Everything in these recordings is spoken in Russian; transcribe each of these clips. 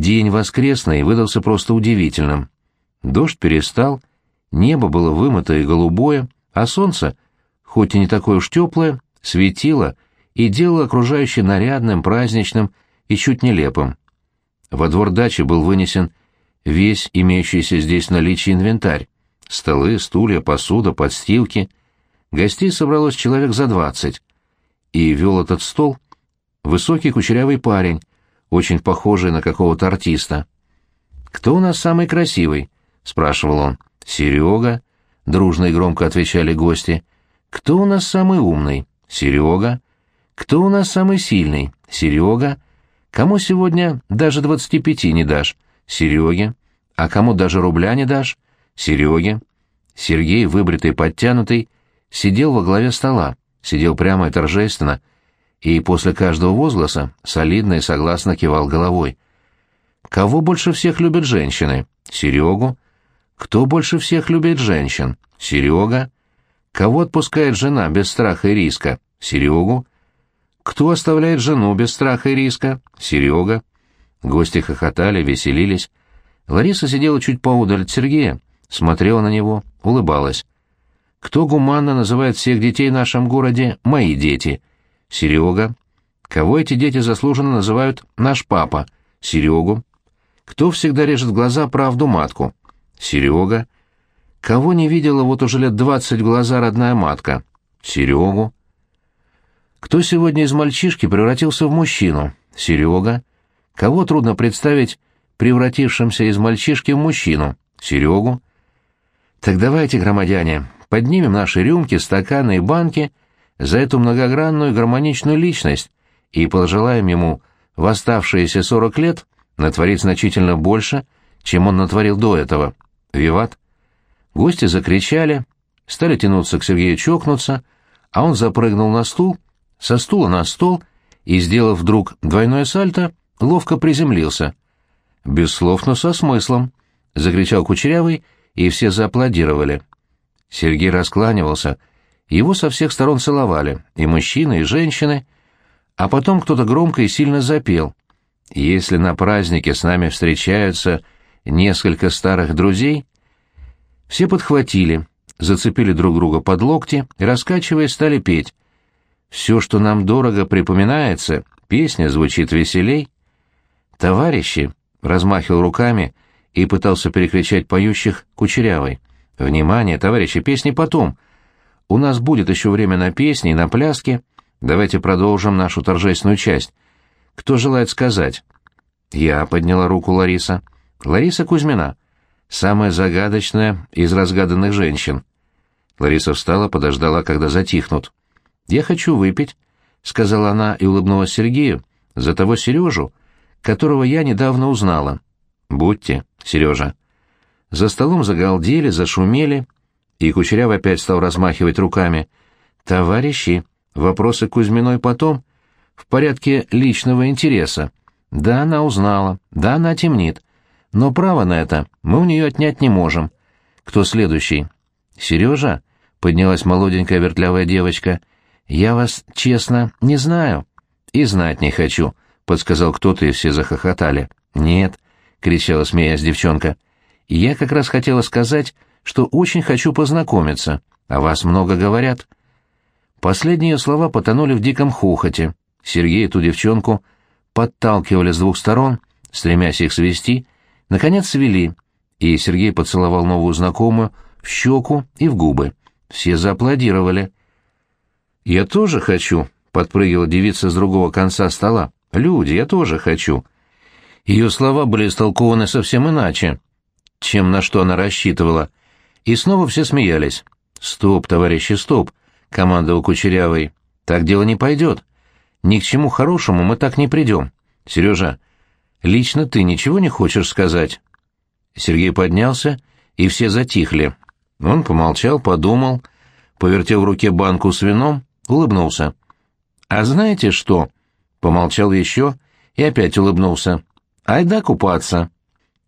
День воскресный выдался просто удивительным. Дождь перестал, небо было вымыто и голубое, а солнце, хоть и не такое уж теплое, светило и делало окружающее нарядным, праздничным и чуть нелепым. Во двор дачи был вынесен весь имеющийся здесь наличие инвентарь. Столы, стулья, посуда, подстилки. Гостей собралось человек за двадцать. И вел этот стол высокий кучерявый парень, очень похожий на какого-то артиста. «Кто у нас самый красивый?» — спрашивал он. «Серега», — дружно и громко отвечали гости. «Кто у нас самый умный?» «Серега». «Кто у нас самый сильный?» «Серега». «Кому сегодня даже двадцати пяти не дашь?» «Сереге». «А кому даже рубля не дашь?» «Сереге». Сергей, выбритый, подтянутый, сидел во главе стола, сидел прямо и торжественно, и после каждого возгласа солидно и согласно кивал головой. «Кого больше всех любят женщины? Серегу?» «Кто больше всех любит женщин? Серега?» «Кого отпускает жена без страха и риска? Серегу?» «Кто оставляет жену без страха и риска? Серега?» Гости хохотали, веселились. Лариса сидела чуть поудаль от Сергея, смотрела на него, улыбалась. «Кто гуманно называет всех детей в нашем городе «мои дети»? Серега. Кого эти дети заслуженно называют «наш папа»? Серегу. Кто всегда режет глаза правду матку? Серега. Кого не видела вот уже лет двадцать глаза родная матка? Серегу. Кто сегодня из мальчишки превратился в мужчину? Серега. Кого трудно представить превратившимся из мальчишки в мужчину? Серегу. Так давайте, громадяне, поднимем наши рюмки, стаканы и банки за эту многогранную гармоничную личность и пожелаем ему в оставшиеся сорок лет натворить значительно больше, чем он натворил до этого. Виват. Гости закричали, стали тянуться к Сергею чокнуться, а он запрыгнул на стул, со стула на стол и, сделав вдруг двойное сальто, ловко приземлился. «Без слов, но со смыслом», — закричал Кучерявый, и все зааплодировали. Сергей раскланивался — его со всех сторон целовали, и мужчины, и женщины, а потом кто-то громко и сильно запел. Если на празднике с нами встречаются несколько старых друзей, все подхватили, зацепили друг друга под локти и, раскачиваясь, стали петь. Все, что нам дорого припоминается, песня звучит веселей. Товарищи, размахивал руками и пытался перекричать поющих кучерявой. «Внимание, товарищи, песни потом!» У нас будет еще время на песни и на пляски. Давайте продолжим нашу торжественную часть. Кто желает сказать?» Я подняла руку Лариса. «Лариса Кузьмина. Самая загадочная из разгаданных женщин». Лариса встала, подождала, когда затихнут. «Я хочу выпить», — сказала она и улыбнулась Сергею, — «за того Сережу, которого я недавно узнала». «Будьте, Сережа». За столом загалдели, зашумели, — и Кучеряв опять стал размахивать руками. «Товарищи, вопросы Кузьминой потом. В порядке личного интереса. Да, она узнала, да, она темнит. Но право на это мы у нее отнять не можем. Кто следующий?» «Сережа?» — поднялась молоденькая вертлявая девочка. «Я вас, честно, не знаю». «И знать не хочу», — подсказал кто-то, и все захохотали. «Нет», — кричала, смеясь девчонка. «Я как раз хотела сказать, что очень хочу познакомиться, а вас много говорят». Последние слова потонули в диком хохоте. Сергей эту девчонку подталкивали с двух сторон, стремясь их свести, наконец свели, и Сергей поцеловал новую знакомую в щеку и в губы. Все зааплодировали. «Я тоже хочу», — подпрыгивала девица с другого конца стола. «Люди, я тоже хочу». Ее слова были истолкованы совсем иначе, чем на что она рассчитывала, и снова все смеялись. «Стоп, товарищи, стоп!» — командовал Кучерявый. «Так дело не пойдет. Ни к чему хорошему мы так не придем. Сережа, лично ты ничего не хочешь сказать?» Сергей поднялся, и все затихли. Он помолчал, подумал, повертел в руке банку с вином, улыбнулся. «А знаете что?» — помолчал еще и опять улыбнулся. «Айда купаться!»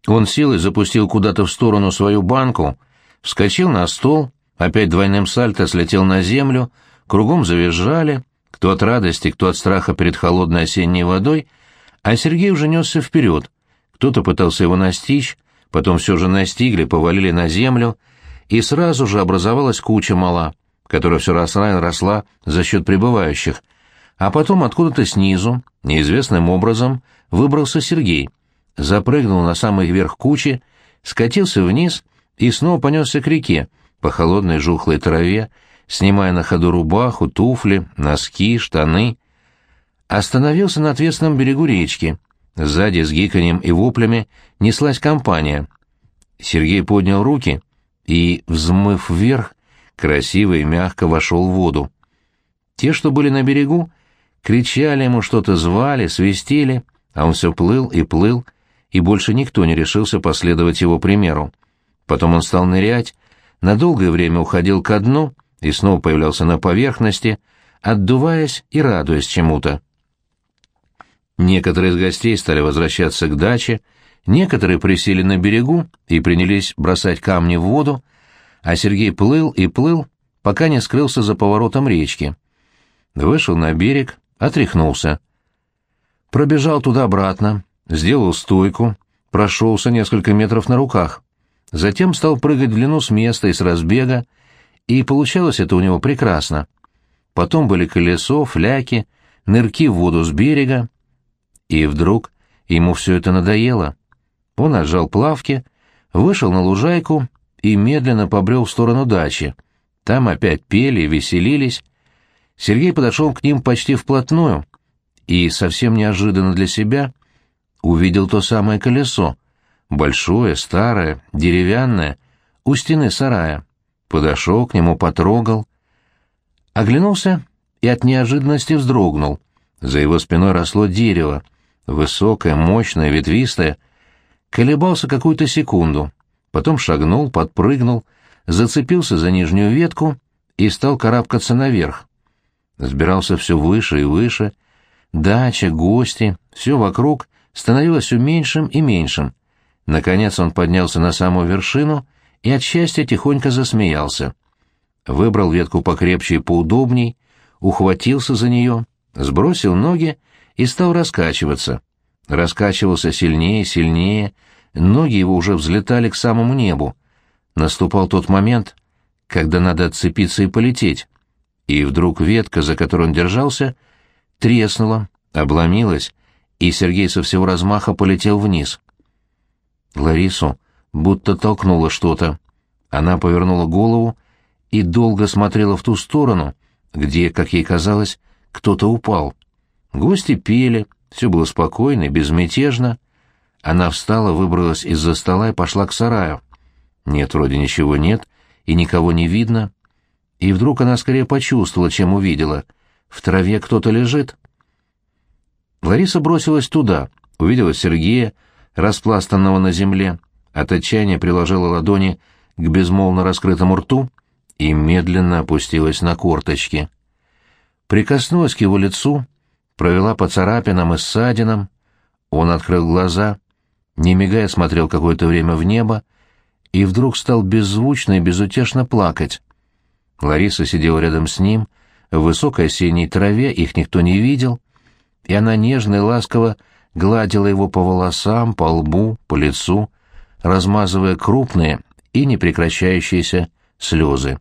Он силой запустил куда-то в сторону свою банку — вскочил на стол, опять двойным сальто слетел на землю, кругом завизжали, кто от радости, кто от страха перед холодной осенней водой, а Сергей уже несся вперед, Кто-то пытался его настичь, потом все же настигли, повалили на землю, и сразу же образовалась куча мала, которая все росла и росла за счет прибывающих. А потом откуда-то снизу, неизвестным образом, выбрался Сергей, запрыгнул на самый верх кучи, скатился вниз и снова понесся к реке, по холодной жухлой траве, снимая на ходу рубаху, туфли, носки, штаны. Остановился на отвесном берегу речки. Сзади с гиканьем и воплями неслась компания. Сергей поднял руки и, взмыв вверх, красиво и мягко вошел в воду. Те, что были на берегу, кричали ему что-то, звали, свистели, а он все плыл и плыл, и больше никто не решился последовать его примеру. Потом он стал нырять, на долгое время уходил ко дну и снова появлялся на поверхности, отдуваясь и радуясь чему-то. Некоторые из гостей стали возвращаться к даче, некоторые присели на берегу и принялись бросать камни в воду, а Сергей плыл и плыл, пока не скрылся за поворотом речки. Вышел на берег, отряхнулся. Пробежал туда-обратно, сделал стойку, прошелся несколько метров на руках. Затем стал прыгать в длину с места и с разбега, и получалось это у него прекрасно. Потом были колесо, фляки, нырки в воду с берега, и вдруг ему все это надоело. Он отжал плавки, вышел на лужайку и медленно побрел в сторону дачи. Там опять пели веселились. Сергей подошел к ним почти вплотную и, совсем неожиданно для себя, увидел то самое колесо, большое, старое, деревянное, у стены сарая. Подошел к нему, потрогал. Оглянулся и от неожиданности вздрогнул. За его спиной росло дерево, высокое, мощное, ветвистое. Колебался какую-то секунду, потом шагнул, подпрыгнул, зацепился за нижнюю ветку и стал карабкаться наверх. Сбирался все выше и выше. Дача, гости, все вокруг становилось все меньшим и меньшим. Наконец он поднялся на самую вершину и от счастья тихонько засмеялся. Выбрал ветку покрепче и поудобней, ухватился за нее, сбросил ноги и стал раскачиваться. Раскачивался сильнее, сильнее, ноги его уже взлетали к самому небу. Наступал тот момент, когда надо отцепиться и полететь. И вдруг ветка, за которой он держался, треснула, обломилась, и Сергей со всего размаха полетел вниз. Ларису будто толкнуло что-то. Она повернула голову и долго смотрела в ту сторону, где, как ей казалось, кто-то упал. Гости пели, все было спокойно и безмятежно. Она встала, выбралась из-за стола и пошла к сараю. Нет, вроде ничего нет, и никого не видно. И вдруг она скорее почувствовала, чем увидела. В траве кто-то лежит. Лариса бросилась туда, увидела Сергея, распластанного на земле, от отчаяния приложила ладони к безмолвно раскрытому рту и медленно опустилась на корточки. Прикоснулась к его лицу, провела по царапинам и ссадинам. Он открыл глаза, не мигая смотрел какое-то время в небо, и вдруг стал беззвучно и безутешно плакать. Лариса сидела рядом с ним, в высокой осенней траве, их никто не видел — и она нежно и ласково гладила его по волосам, по лбу, по лицу, размазывая крупные и непрекращающиеся слезы.